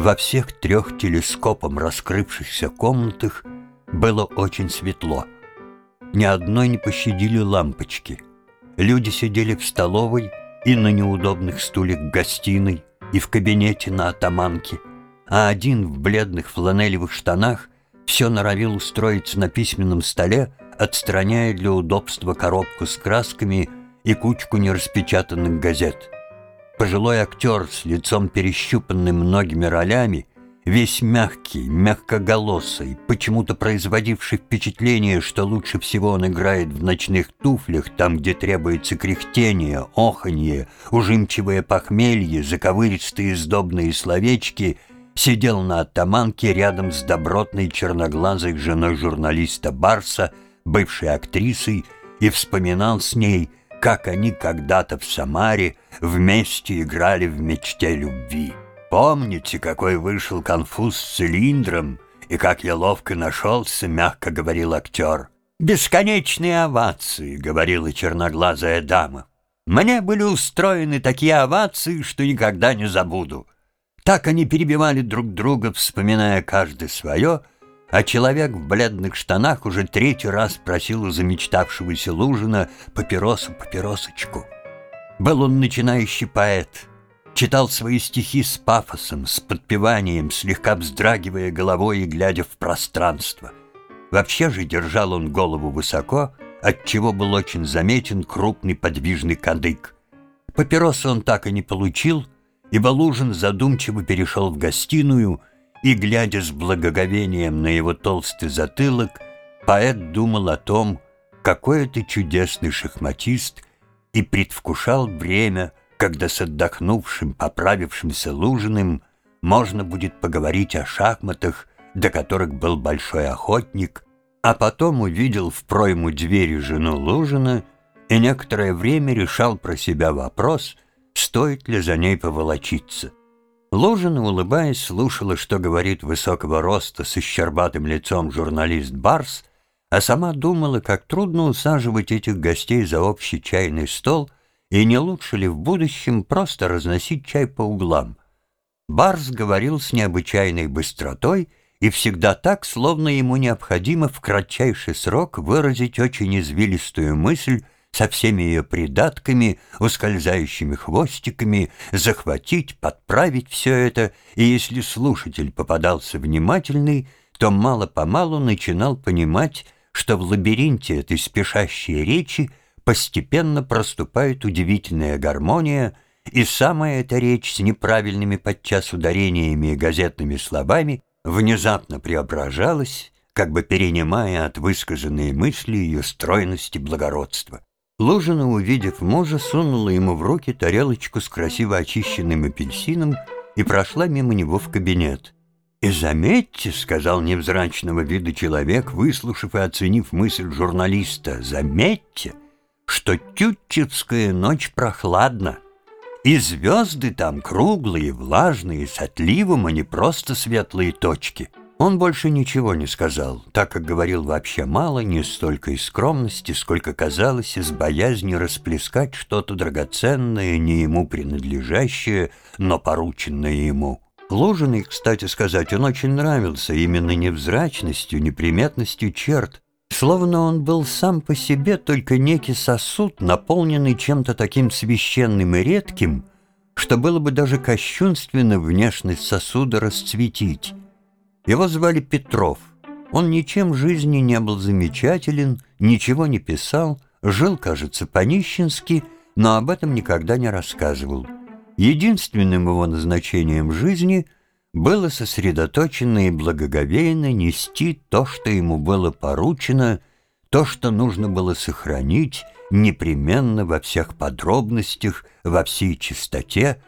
Во всех трех телескопом раскрывшихся комнатах было очень светло. Ни одной не пощадили лампочки. Люди сидели в столовой и на неудобных стульях в гостиной, и в кабинете на атаманке, а один в бледных фланелевых штанах все норовил устроиться на письменном столе, отстраняя для удобства коробку с красками и кучку нераспечатанных газет. Пожилой актер с лицом перещупанным многими ролями, весь мягкий, мягкоголосый, почему-то производивший впечатление, что лучше всего он играет в ночных туфлях, там, где требуется кряхтение, оханье, ужимчивое похмелье, заковыристые сдобные словечки, сидел на оттаманке рядом с добротной черноглазой женой журналиста Барса, бывшей актрисой, и вспоминал с ней – как они когда-то в Самаре вместе играли в мечте любви. Помните, какой вышел конфуз с цилиндром, и как я ловко нашелся, мягко говорил актер. «Бесконечные овации», — говорила черноглазая дама. «Мне были устроены такие овации, что никогда не забуду». Так они перебивали друг друга, вспоминая каждый свое, а человек в бледных штанах уже третий раз просил у замечтавшегося Лужина папиросу-папиросочку. Был он начинающий поэт, читал свои стихи с пафосом, с подпеванием, слегка вздрагивая головой и глядя в пространство. Вообще же держал он голову высоко, отчего был очень заметен крупный подвижный кадык. Папиросы он так и не получил, ибо Лужин задумчиво перешел в гостиную — и, глядя с благоговением на его толстый затылок, поэт думал о том, какой это чудесный шахматист, и предвкушал время, когда с отдохнувшим, поправившимся Лужиным можно будет поговорить о шахматах, до которых был большой охотник, а потом увидел в пройму двери жену Лужина и некоторое время решал про себя вопрос, стоит ли за ней поволочиться. Лужина, улыбаясь, слушала, что говорит высокого роста с исчербатым лицом журналист Барс, а сама думала, как трудно усаживать этих гостей за общий чайный стол и не лучше ли в будущем просто разносить чай по углам. Барс говорил с необычайной быстротой и всегда так, словно ему необходимо в кратчайший срок выразить очень извилистую мысль, со всеми ее придатками, ускользающими хвостиками, захватить, подправить все это, и если слушатель попадался внимательный, то мало-помалу начинал понимать, что в лабиринте этой спешащей речи постепенно проступает удивительная гармония, и самая эта речь с неправильными подчас ударениями и газетными словами внезапно преображалась, как бы перенимая от высказанной мысли ее стройность и благородство. Лужина, увидев мужа, сунула ему в руки тарелочку с красиво очищенным апельсином и прошла мимо него в кабинет. «И заметьте», — сказал невзрачного вида человек, выслушав и оценив мысль журналиста, «заметьте, что Тютчевская ночь прохладна, и звезды там круглые, влажные, с отливом, а не просто светлые точки». Он больше ничего не сказал, так как говорил вообще мало, не столько из скромности, сколько казалось из боязни расплескать что-то драгоценное, не ему принадлежащее, но порученное ему. Лужиной, кстати сказать, он очень нравился именно невзрачностью, неприметностью черт, словно он был сам по себе только некий сосуд, наполненный чем-то таким священным и редким, что было бы даже кощунственно внешность сосуда расцветить. Его звали Петров. Он ничем в жизни не был замечателен, ничего не писал, жил, кажется, по-нищенски, но об этом никогда не рассказывал. Единственным его назначением жизни было сосредоточенно и благоговейно нести то, что ему было поручено, то, что нужно было сохранить непременно во всех подробностях, во всей чистоте,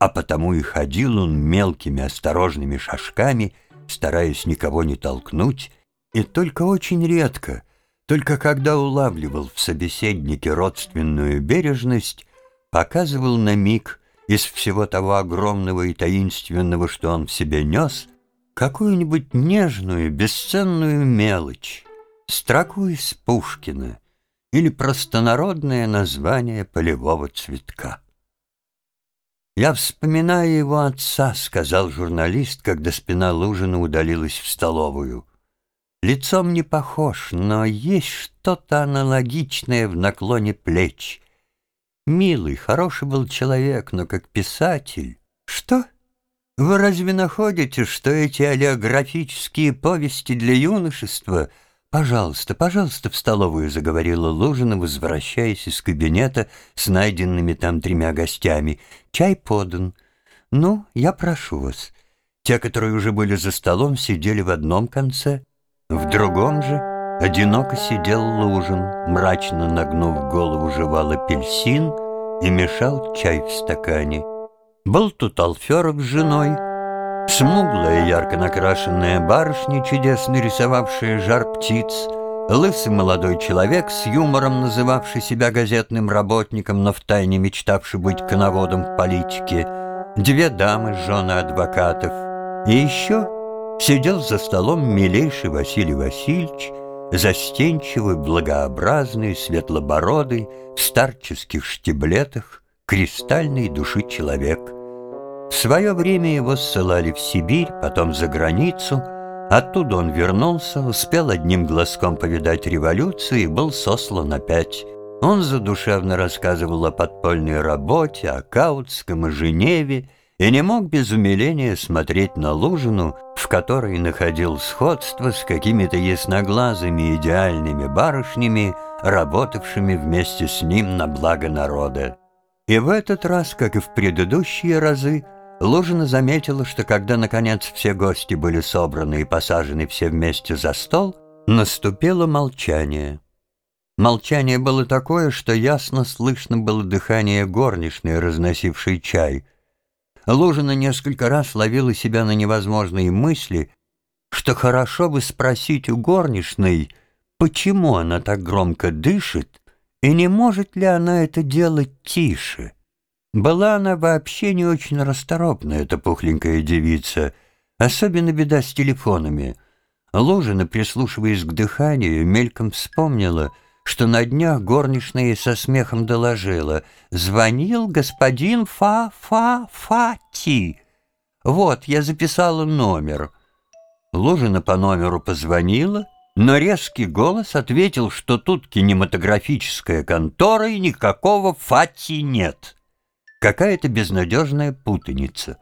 а потому и ходил он мелкими осторожными шажками – стараясь никого не толкнуть, и только очень редко, только когда улавливал в собеседнике родственную бережность, показывал на миг из всего того огромного и таинственного, что он в себе нес, какую-нибудь нежную, бесценную мелочь, строку из Пушкина или простонародное название полевого цветка. «Я вспоминаю его отца», — сказал журналист, когда спина Лужина удалилась в столовую. Лицом не похож, но есть что-то аналогичное в наклоне плеч. Милый, хороший был человек, но как писатель... Что? Вы разве находите, что эти олеографические повести для юношества... «Пожалуйста, пожалуйста, в столовую», — заговорила Лужина, возвращаясь из кабинета с найденными там тремя гостями. «Чай подан. Ну, я прошу вас». Те, которые уже были за столом, сидели в одном конце, в другом же одиноко сидел Лужин, мрачно нагнув голову, жевал апельсин и мешал чай в стакане. Был тут Алферов с женой, смуглая, ярко накрашенная барышня, чудесно рисовавшая жар птиц, лысый молодой человек с юмором, называвший себя газетным работником, но втайне мечтавший быть коноводом в политике, две дамы, жены адвокатов, и еще Сидел за столом милейший Василий Васильевич, застенчивый, благообразный, светлобородый, в старческих штиблетах, кристальной души человек. Свое время его ссылали в Сибирь, потом за границу. Оттуда он вернулся, успел одним глазком повидать революцию и был сослан опять. Он задушевно рассказывал о подпольной работе, о Каутском и Женеве, и не мог без умиления смотреть на Лужину, в которой находил сходство с какими-то ясноглазыми идеальными барышнями, работавшими вместе с ним на благо народа. И в этот раз, как и в предыдущие разы, Лужина заметила, что когда, наконец, все гости были собраны и посажены все вместе за стол, наступило молчание. Молчание было такое, что ясно слышно было дыхание горничной, разносившей чай — Лужина несколько раз ловила себя на невозможные мысли, что хорошо бы спросить у горничной, почему она так громко дышит, и не может ли она это делать тише. Была она вообще не очень расторопная, эта пухленькая девица, особенно беда с телефонами. Лужина, прислушиваясь к дыханию, мельком вспомнила — что на днях горничная со смехом доложила. Звонил господин Фа-Фа-Фати. Вот, я записала номер. Лужина по номеру позвонила, но резкий голос ответил, что тут кинематографическая контора и никакого Фати нет. Какая-то безнадежная путаница.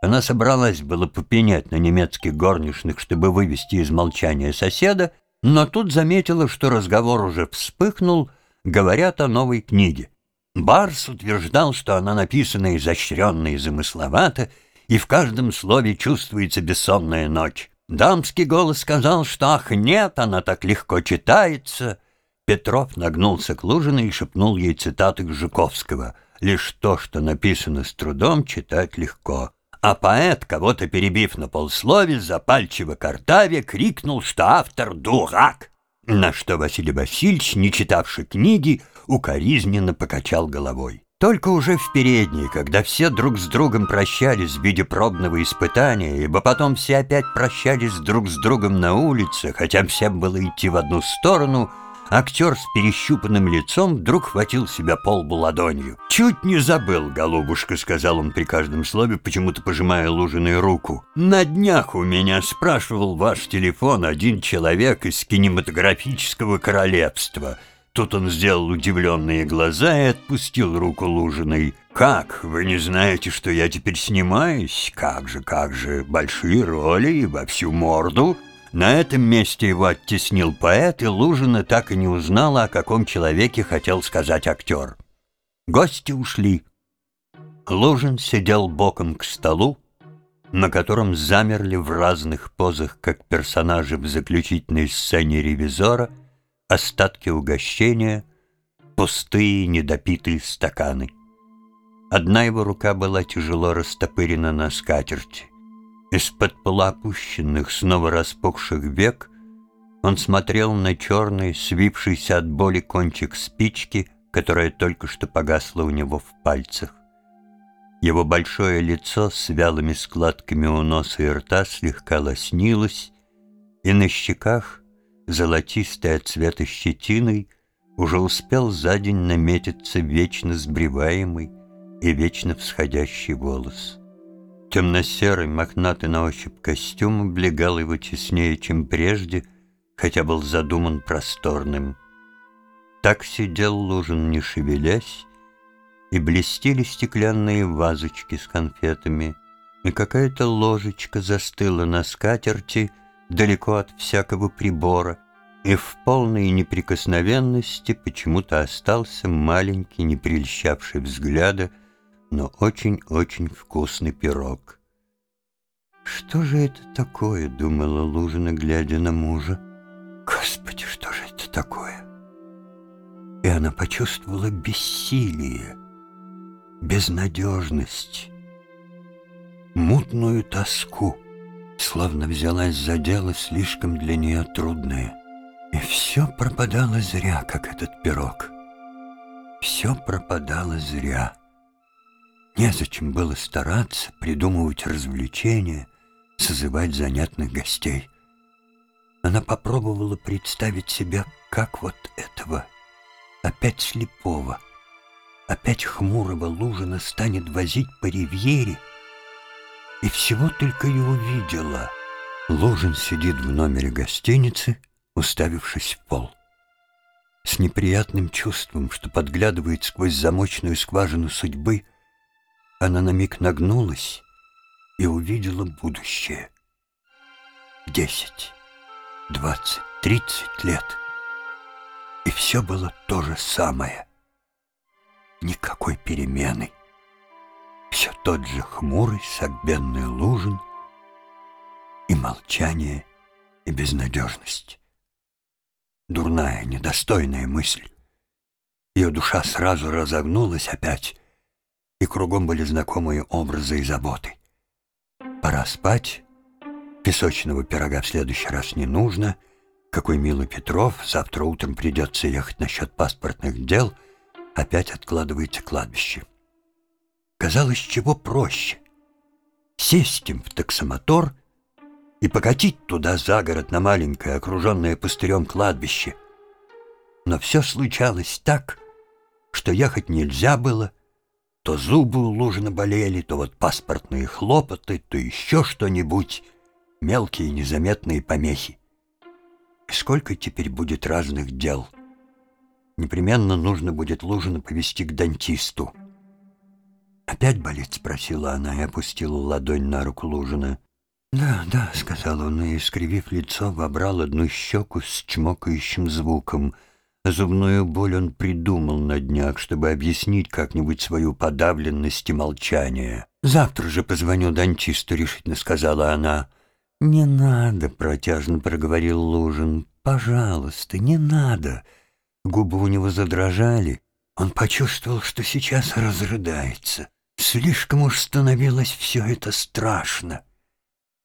Она собралась было попенять на немецких горничных, чтобы вывести из молчания соседа, но тут заметила, что разговор уже вспыхнул, говорят о новой книге. Барс утверждал, что она написана изощренно и замысловато, и в каждом слове чувствуется бессонная ночь. Дамский голос сказал, что «Ах, нет, она так легко читается!» Петров нагнулся к Лужиной и шепнул ей цитаты Жуковского «Лишь то, что написано с трудом, читать легко». А поэт, кого-то перебив на полслове, запальчиво картаве, крикнул, что автор дурак, на что Василий Васильевич, не читавший книги, укоризненно покачал головой. Только уже в передней, когда все друг с другом прощались в виде пробного испытания, ибо потом все опять прощались друг с другом на улице, хотя всем было идти в одну сторону — Актер с перещупанным лицом вдруг хватил себя полбу ладонью. «Чуть не забыл, голубушка», — сказал он при каждом слове, почему-то пожимая Лужиной руку. «На днях у меня спрашивал ваш телефон один человек из кинематографического королевства». Тут он сделал удивленные глаза и отпустил руку Лужиной. «Как? Вы не знаете, что я теперь снимаюсь? Как же, как же, большие роли и во всю морду?» На этом месте его оттеснил поэт, и Лужина так и не узнала, о каком человеке хотел сказать актер. Гости ушли. Лужин сидел боком к столу, на котором замерли в разных позах, как персонажи в заключительной сцене ревизора, остатки угощения, пустые недопитые стаканы. Одна его рука была тяжело растопырена на скатерти. Из-под полуопущенных, снова распухших век он смотрел на черный, свившийся от боли кончик спички, которая только что погасла у него в пальцах. Его большое лицо с вялыми складками у носа и рта слегка лоснилось, и на щеках, золотистой от цвета щетиной, уже успел за день наметиться вечно сбриваемый, и вечно всходящий волос. Темно-серый, мохнатый на ощупь костюм облегал его теснее, чем прежде, хотя был задуман просторным. Так сидел Лужин, не шевелясь, и блестели стеклянные вазочки с конфетами, и какая-то ложечка застыла на скатерти далеко от всякого прибора, и в полной неприкосновенности почему-то остался маленький, не прельщавший взгляда, но очень-очень вкусный пирог. «Что же это такое?» — думала Лужина, глядя на мужа. «Господи, что же это такое?» И она почувствовала бессилие, безнадежность, мутную тоску, словно взялась за дело слишком для нее трудное. И все пропадало зря, как этот пирог. Все пропадало зря. Незачем было стараться, придумывать развлечения, созывать занятных гостей. Она попробовала представить себя, как вот этого, опять слепого, опять хмурого Лужина станет возить по ривьере, и всего только и увидела. Лужин сидит в номере гостиницы, уставившись в пол. С неприятным чувством, что подглядывает сквозь замочную скважину судьбы, она на миг нагнулась и увидела будущее. Десять, двадцать, тридцать лет. И все было то же самое. Никакой перемены. Все тот же хмурый, согбенный лужин и молчание, и безнадежность. Дурная, недостойная мысль. Ее душа сразу разогнулась опять, и кругом были знакомые образы и заботы. Пора спать, песочного пирога в следующий раз не нужно, какой милый Петров, завтра утром придется ехать насчет паспортных дел, опять откладывается кладбище. Казалось, чего проще. Сесть им в таксомотор и покатить туда за город на маленькое, окруженное пустырем кладбище. Но все случалось так, что ехать нельзя было, то зубы у Лужина болели, то вот паспортные хлопоты, то еще что-нибудь, мелкие незаметные помехи. И сколько теперь будет разных дел? Непременно нужно будет Лужина повести к дантисту. «Опять болит?» — спросила она и опустила ладонь на руку Лужина. «Да, да», — сказал он, и, искривив лицо, вобрал одну щеку с чмокающим звуком — Зубную боль он придумал на днях, чтобы объяснить как-нибудь свою подавленность и молчание. «Завтра же позвоню дантисту», — решительно сказала она. «Не надо», — протяжно проговорил Лужин. «Пожалуйста, не надо». Губы у него задрожали. Он почувствовал, что сейчас разрыдается. Слишком уж становилось все это страшно.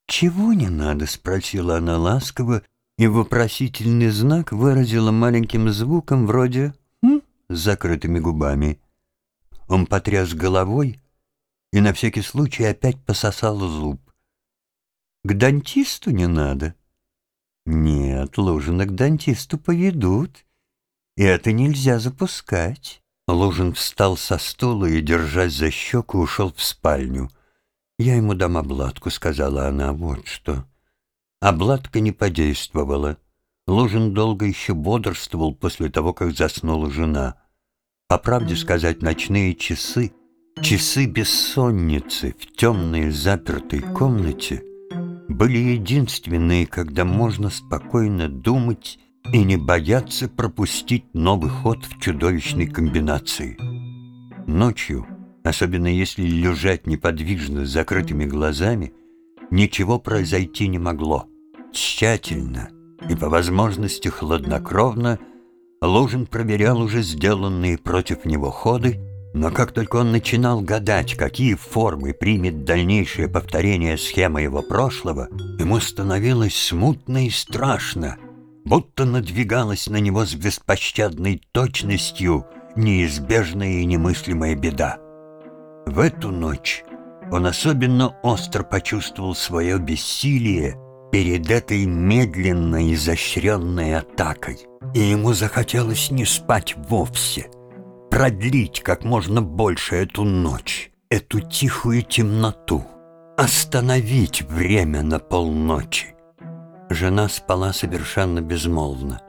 «Чего не надо?» — спросила она ласково, и вопросительный знак выразила маленьким звуком вроде «м» с закрытыми губами. Он потряс головой и на всякий случай опять пососал зуб. «К дантисту не надо?» «Нет, Лужина к дантисту поведут, и это нельзя запускать». Лужин встал со стула и, держась за щеку, ушел в спальню. «Я ему дам обладку», — сказала она, — «вот что». Обладка не подействовала. Лужин долго еще бодрствовал после того, как заснула жена. По правде сказать, ночные часы, часы бессонницы в темной запертой комнате были единственные, когда можно спокойно думать и не бояться пропустить новый ход в чудовищной комбинации. Ночью, особенно если лежать неподвижно с закрытыми глазами, ничего произойти не могло. Тщательно и по возможности хладнокровно Лужин проверял уже сделанные против него ходы, но как только он начинал гадать, какие формы примет дальнейшее повторение схемы его прошлого, ему становилось смутно и страшно, будто надвигалась на него с беспощадной точностью неизбежная и немыслимая беда. В эту ночь он особенно остро почувствовал свое бессилие перед этой медленной изощренной атакой, и ему захотелось не спать вовсе, продлить как можно больше эту ночь, эту тихую темноту, остановить время на полночи. Жена спала совершенно безмолвно.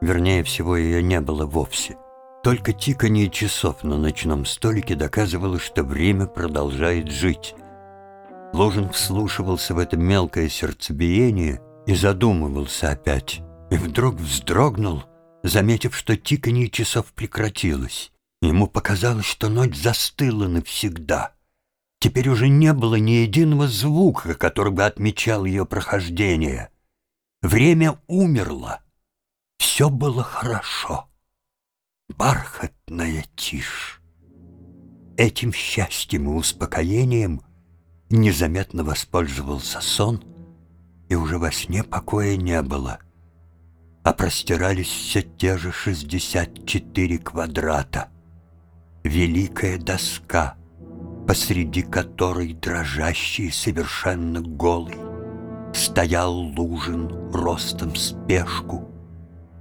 Вернее всего, ее не было вовсе. Только тиканье часов на ночном столике доказывало, что время продолжает жить. Ложин вслушивался в это мелкое сердцебиение и задумывался опять. И вдруг вздрогнул, заметив, что тиканье часов прекратилось. Ему показалось, что ночь застыла навсегда. Теперь уже не было ни единого звука, который бы отмечал ее прохождение. Время умерло. Все было хорошо. Бархатная тишь. Этим счастьем и успокоением незаметно воспользовался сон, и уже во сне покоя не было, а простирались все те же 64 квадрата. Великая доска, посреди которой дрожащий совершенно голый стоял Лужин ростом спешку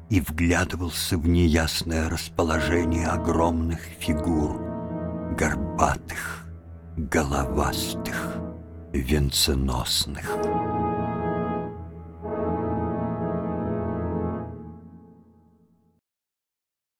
и вглядывался в неясное расположение огромных фигур, горбатых, головастых, венценосных.